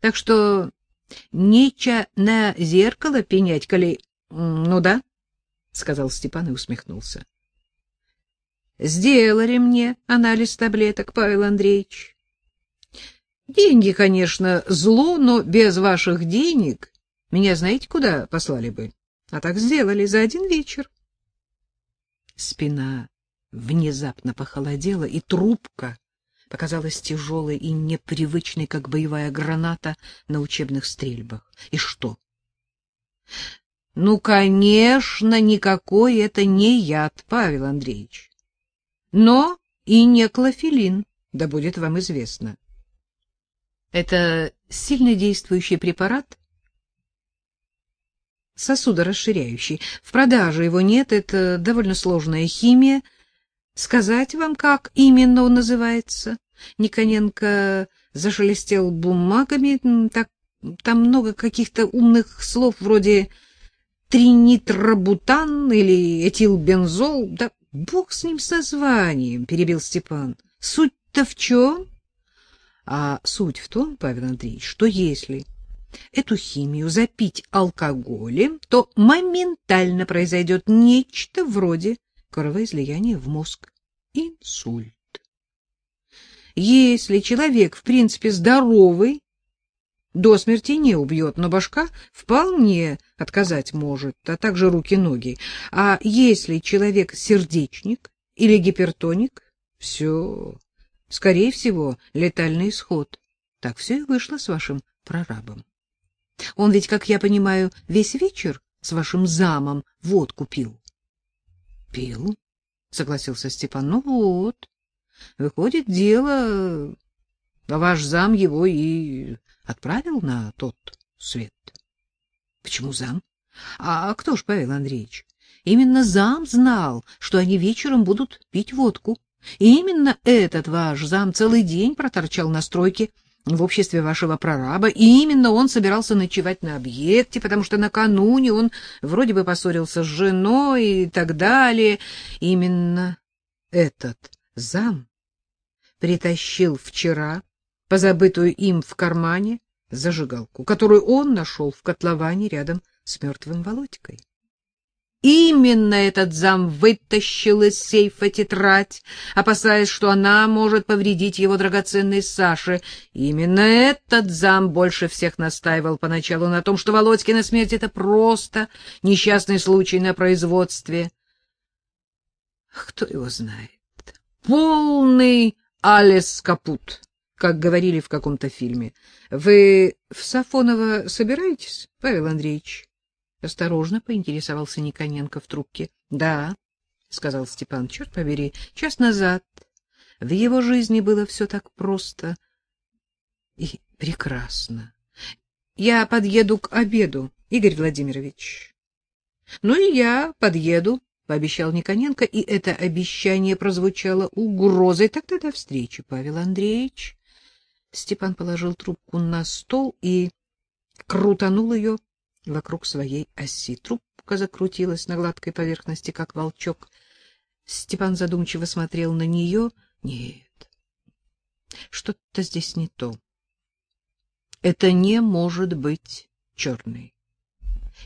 Так что неча на зеркало пенять, коли... Ну да, — сказал Степан и усмехнулся. Сделали мне анализ таблеток, Павел Андреевич. Деньги, конечно, зло, но без ваших денег меня знаете, куда послали бы? А так сделали за один вечер. Спина внезапно похолодела, и трубка показалась тяжелой и непривычной, как боевая граната на учебных стрельбах. И что? Ну, конечно, никакой это не яд, Павел Андреевич. Но и не клофелин, да будет вам известно. Это сильно действующий препарат, сосудорасширяющий. В продаже его нет, это довольно сложная химия. Сказать вам, как именно он называется? Никоненко зашелестел бумагами, так там много каких-то умных слов вроде тринитробутан или этилбензол. Да бог с ним с названием, перебил Степан. Суть-то в чем? А суть в том, Павел Андреевич, что если эту химию запить алкоголем, то моментально произойдет нечто вроде кровоизлияния в мозг. Инсульт. Если человек, в принципе, здоровый, до смерти не убьет, но башка вполне отказать может, а также руки-ноги. А если человек сердечник или гипертоник, все, Скорее всего, летальный исход. Так все и вышло с вашим прорабом. Он ведь, как я понимаю, весь вечер с вашим замом водку пил. — Пил, — согласился Степан. — Ну вот, выходит, дело... Ваш зам его и отправил на тот свет. — Почему зам? А кто ж, Павел Андреевич? Именно зам знал, что они вечером будут пить водку. И именно этот ваш зам целый день проторчал на стройке в обществе вашего прораба, и именно он собирался ночевать на объекте, потому что накануне он вроде бы поссорился с женой и так далее. Именно этот зам притащил вчера позабытую им в кармане зажигалку, которую он нашел в котловане рядом с мертвым Володькой. Именно этот зам вытащил из сейфа тетрадь, опасаясь, что она может повредить его драгоценной Саше. Именно этот зам больше всех настаивал поначалу на том, что Володькина смерть — это просто несчастный случай на производстве. Кто его знает? Полный Алис Капут, как говорили в каком-то фильме. Вы в Сафоново собираетесь, Павел Андреевич? Осторожно поинтересовался Никоненко в трубке. — Да, — сказал Степан, — черт побери, час назад в его жизни было все так просто и прекрасно. Я подъеду к обеду, Игорь Владимирович. — Ну и я подъеду, — пообещал Никоненко, и это обещание прозвучало угрозой. — Тогда до встречи, Павел Андреевич. Степан положил трубку на стол и крутанул ее вокруг своей оси. Трубка закрутилась на гладкой поверхности, как волчок. Степан задумчиво смотрел на нее. Нет, что-то здесь не то. Это не может быть черный.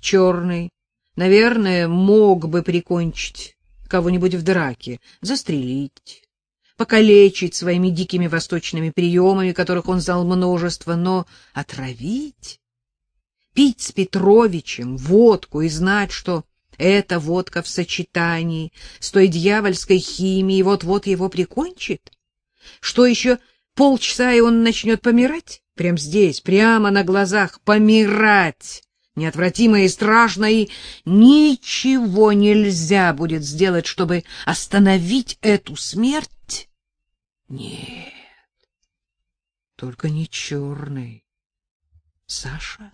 Черный, наверное, мог бы прикончить кого-нибудь в драке, застрелить, покалечить своими дикими восточными приемами, которых он знал множество, но отравить пить с Петровичем водку и знать, что эта водка в сочетании с той дьявольской химией вот-вот его прикончит? Что еще полчаса, и он начнет помирать? Прямо здесь, прямо на глазах, помирать! Неотвратимо и страшно, и ничего нельзя будет сделать, чтобы остановить эту смерть? Нет, только не черный. Саша?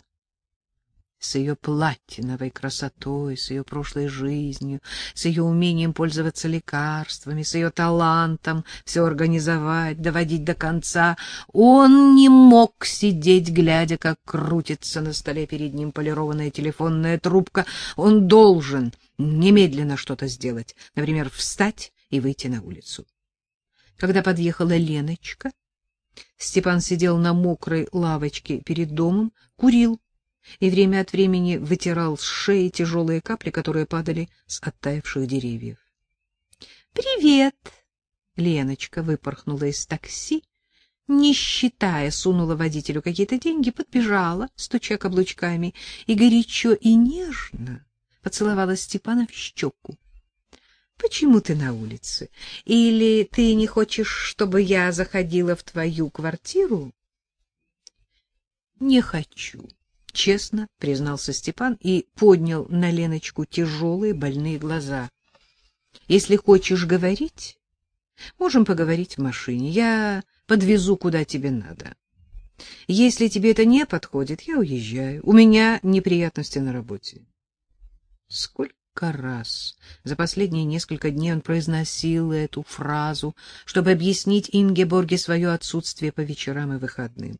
С ее платиновой красотой, с ее прошлой жизнью, с ее умением пользоваться лекарствами, с ее талантом все организовать, доводить до конца. Он не мог сидеть, глядя, как крутится на столе перед ним полированная телефонная трубка. Он должен немедленно что-то сделать, например, встать и выйти на улицу. Когда подъехала Леночка, Степан сидел на мокрой лавочке перед домом, курил и время от времени вытирал с шеи тяжелые капли, которые падали с оттаивших деревьев. «Привет!» Леночка выпорхнула из такси, не считая, сунула водителю какие-то деньги, подбежала, стуча каблучками, и горячо и нежно поцеловала Степана в щеку. — Почему ты на улице? Или ты не хочешь, чтобы я заходила в твою квартиру? — Не хочу, — честно признался Степан и поднял на Леночку тяжелые больные глаза. — Если хочешь говорить, можем поговорить в машине. Я подвезу, куда тебе надо. Если тебе это не подходит, я уезжаю. У меня неприятности на работе. Сколько раз за последние несколько дней он произносил эту фразу, чтобы объяснить Ингеборге свое отсутствие по вечерам и выходным.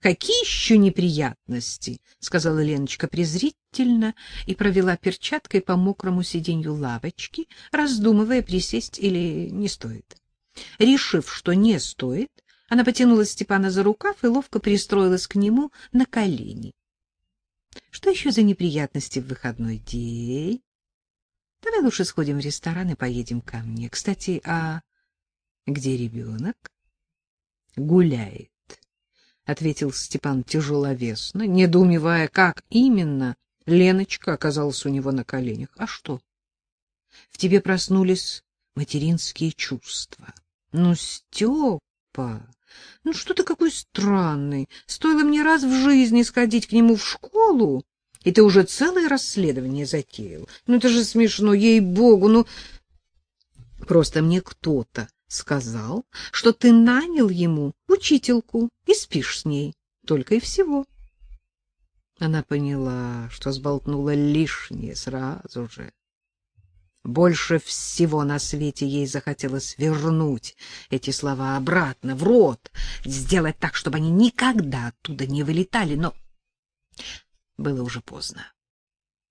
Какие еще неприятности, сказала Леночка презрительно и провела перчаткой по мокрому сиденью лавочки, раздумывая присесть или не стоит. Решив, что не стоит, она потянула Степана за рукав и ловко пристроилась к нему на колени. Что еще за неприятности в выходной день? Давай лучше сходим в ресторан и поедем ко мне. Кстати, а где ребенок? Гуляет, ответил Степан тяжеловесно, недоумевая, как именно Леночка оказалась у него на коленях. А что? В тебе проснулись материнские чувства. Ну, Степа, ну что ты какой странный. Стоило мне раз в жизни сходить к нему в школу, и ты уже целое расследование затеял. Ну это же смешно, ей-богу, ну просто мне кто-то сказал, что ты нанял ему учительку и спишь с ней, только и всего. Она поняла, что сболтнула лишнее сразу же. Больше всего на свете ей захотелось вернуть эти слова обратно в рот, сделать так, чтобы они никогда оттуда не вылетали, но было уже поздно.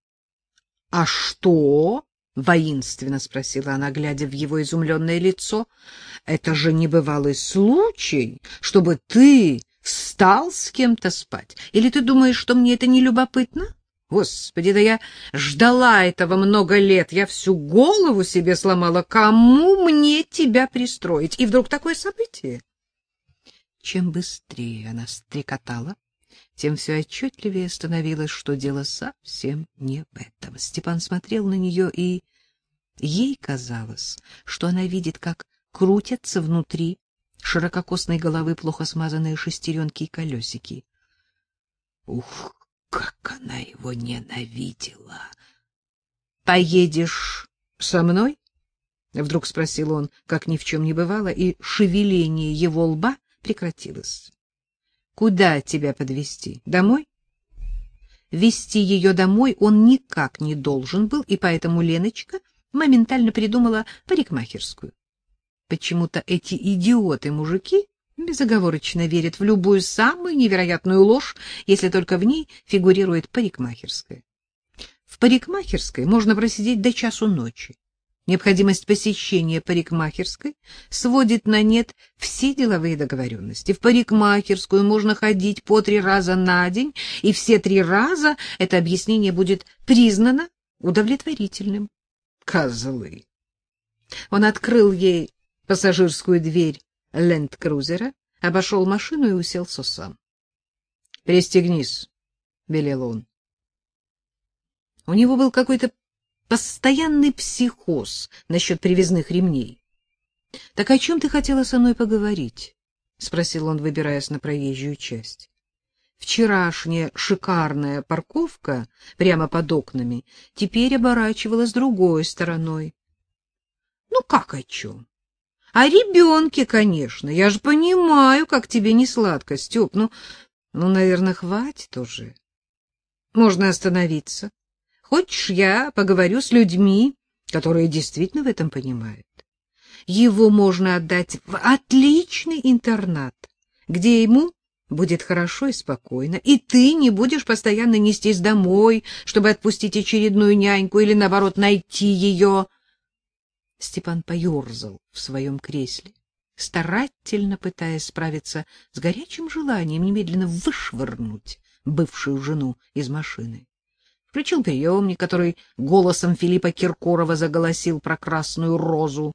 — А что? — воинственно спросила она, глядя в его изумленное лицо. — Это же небывалый случай, чтобы ты стал с кем-то спать. Или ты думаешь, что мне это не любопытно? — Господи, да я ждала этого много лет, я всю голову себе сломала, кому мне тебя пристроить? И вдруг такое событие. Чем быстрее она стрекотала, тем все отчетливее становилось, что дело совсем не в этом. Степан смотрел на нее, и ей казалось, что она видит, как крутятся внутри ширококосной головы плохо смазанные шестеренки и колесики. Ух, как она его ненавидела! «Поедешь со мной?» — вдруг спросил он, как ни в чем не бывало, и шевеление его лба прекратилось. «Куда тебя подвести? Домой?» Вести ее домой он никак не должен был, и поэтому Леночка моментально придумала парикмахерскую. Почему-то эти идиоты-мужики безоговорочно верит в любую самую невероятную ложь, если только в ней фигурирует парикмахерская. В парикмахерской можно просидеть до часу ночи. Необходимость посещения парикмахерской сводит на нет все деловые договоренности. В парикмахерскую можно ходить по три раза на день, и все три раза это объяснение будет признано удовлетворительным. Козлы! Он открыл ей пассажирскую дверь ленд-крузера, обошел машину и уселся сам. — Пристегнись, — велел он. У него был какой-то постоянный психоз насчет привязных ремней. — Так о чем ты хотела со мной поговорить? — спросил он, выбираясь на проезжую часть. Вчерашняя шикарная парковка прямо под окнами теперь оборачивалась другой стороной. — Ну, как о чем? О ребенке, конечно. Я же понимаю, как тебе не сладко. Ну, ну, наверное, хватит уже. Можно остановиться. Хочешь, я поговорю с людьми, которые действительно в этом понимают. Его можно отдать в отличный интернат, где ему будет хорошо и спокойно, и ты не будешь постоянно нестись домой, чтобы отпустить очередную няньку или, наоборот, найти ее. Степан поерзал в своем кресле. старательно пытаясь справиться с горячим желанием немедленно вышвырнуть бывшую жену из машины. Включил приемник, который голосом Филиппа Киркорова заголосил про красную розу.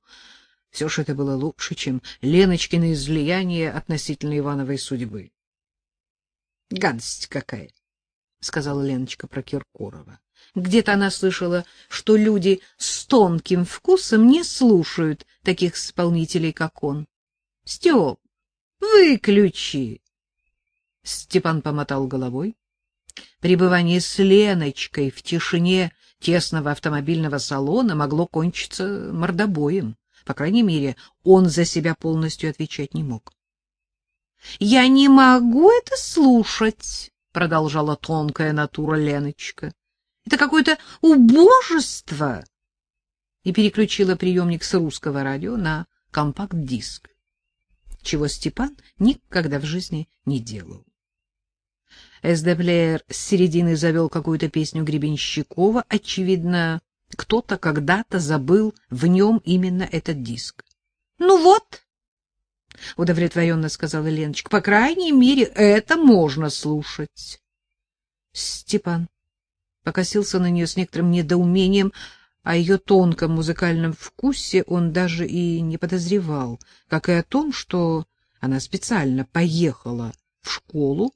Все же это было лучше, чем Леночкины излияние относительно Ивановой судьбы. — Гадость какая! — сказала Леночка про Киркорова. Где-то она слышала, что люди с тонким вкусом не слушают таких исполнителей, как он. — Степ, выключи! Степан помотал головой. Пребывание с Леночкой в тишине тесного автомобильного салона могло кончиться мордобоем. По крайней мере, он за себя полностью отвечать не мог. — Я не могу это слушать, — продолжала тонкая натура Леночка. — Это какое-то убожество! И переключила приемник с русского радио на компакт-диск, чего Степан никогда в жизни не делал. Эсдеплеер с середины завел какую-то песню Гребенщикова. Очевидно, кто-то когда-то забыл в нем именно этот диск. — Ну вот, — удовлетворенно сказала Леночка, — по крайней мере, это можно слушать. Степан покосился на нее с некоторым недоумением, о ее тонком музыкальном вкусе он даже и не подозревал, как и о том, что она специально поехала в школу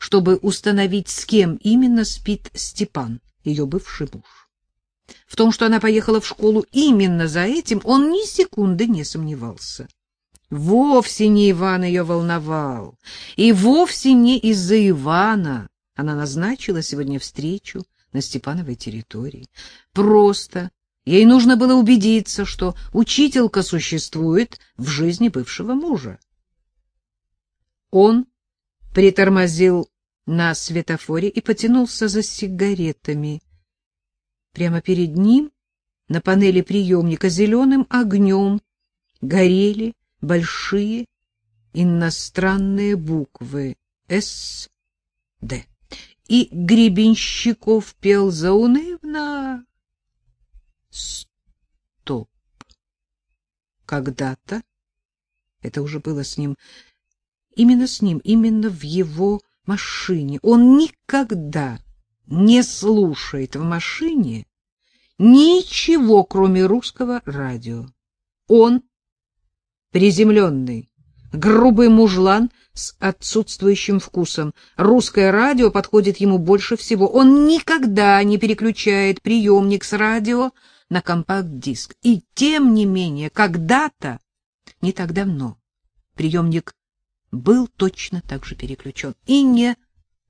чтобы установить, с кем именно спит Степан, ее бывший муж. В том, что она поехала в школу именно за этим, он ни секунды не сомневался. Вовсе не Иван ее волновал, и вовсе не из-за Ивана она назначила сегодня встречу на Степановой территории. Просто ей нужно было убедиться, что учителька существует в жизни бывшего мужа. Он притормозил на светофоре и потянулся за сигаретами. Прямо перед ним на панели приемника зеленым огнем горели большие иностранные буквы «С», «Д». И Гребенщиков пел заунывно «Стоп». Когда-то, это уже было с ним Именно с ним, именно в его машине. Он никогда не слушает в машине ничего, кроме русского радио. Он приземленный, грубый мужлан с отсутствующим вкусом. Русское радио подходит ему больше всего. Он никогда не переключает приемник с радио на компакт-диск. И тем не менее, когда-то, не так давно, приемник был точно так же переключен. И не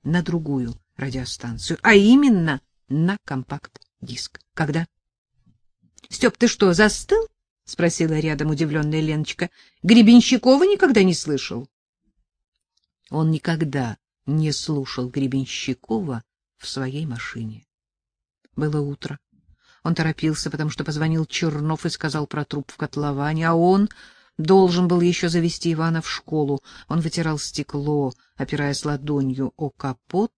на другую радиостанцию, а именно на компакт-диск. Когда? — Степ, ты что, застыл? — спросила рядом удивленная Леночка. — Гребенщикова никогда не слышал? Он никогда не слушал Гребенщикова в своей машине. Было утро. Он торопился, потому что позвонил Чернов и сказал про труп в котловане, а он должен был еще завести Ивана в школу. Он вытирал стекло, опираясь ладонью о капот,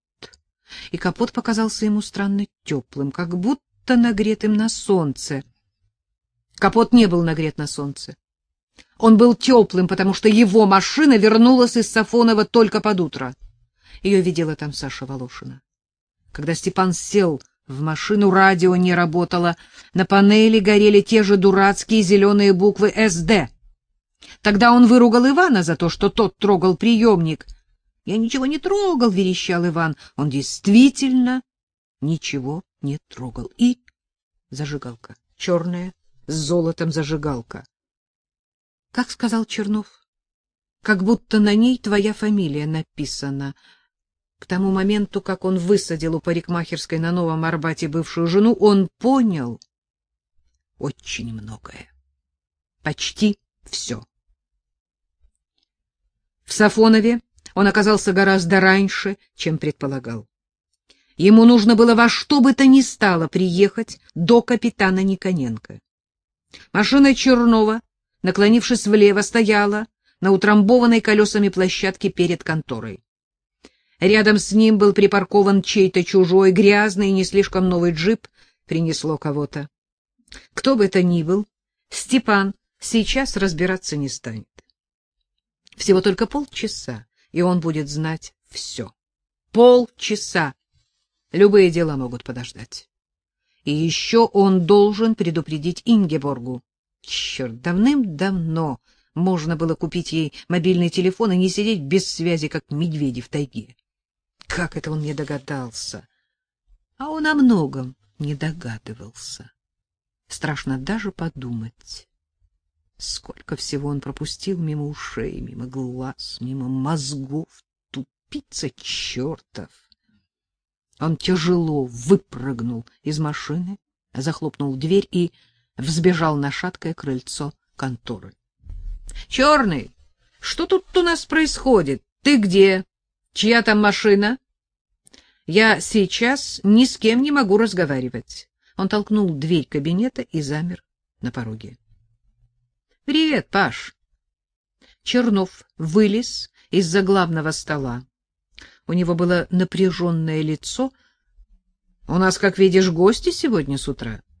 и капот показался ему странно теплым, как будто нагретым на солнце. Капот не был нагрет на солнце. Он был теплым, потому что его машина вернулась из Сафонова только под утро. Ее видела там Саша Волошина. Когда Степан сел в машину, радио не работало, на панели горели те же дурацкие зеленые буквы «СД». Тогда он выругал Ивана за то, что тот трогал приемник. — Я ничего не трогал, — верещал Иван. Он действительно ничего не трогал. И зажигалка, черная, с золотом зажигалка. — Как сказал Чернов, как будто на ней твоя фамилия написана. К тому моменту, как он высадил у парикмахерской на Новом Арбате бывшую жену, он понял очень многое. Почти все. В Сафонове он оказался гораздо раньше, чем предполагал. Ему нужно было во что бы то ни стало приехать до капитана Никоненко. Машина Чернова, наклонившись влево, стояла на утрамбованной колесами площадке перед конторой. Рядом с ним был припаркован чей-то чужой, грязный и не слишком новый джип, принесло кого-то. Кто бы это ни был, Степан сейчас разбираться не станет. Всего только полчаса, и он будет знать все. Полчаса. Любые дела могут подождать. И еще он должен предупредить Ингеборгу. Черт, давным-давно можно было купить ей мобильный телефон и не сидеть без связи, как медведи в тайге. Как это он не догадался? А он о многом не догадывался. Страшно даже подумать. Сколько всего он пропустил мимо ушей, мимо глаз, мимо мозгов. Тупица чертов! Он тяжело выпрыгнул из машины, захлопнул дверь и взбежал на шаткое крыльцо конторы. — Черный, что тут у нас происходит? Ты где? Чья там машина? — Я сейчас ни с кем не могу разговаривать. Он толкнул дверь кабинета и замер на пороге. — Привет, Паш. Чернов вылез из-за главного стола. У него было напряженное лицо. — У нас, как видишь, гости сегодня с утра.